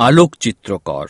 আলোকচিত্রকর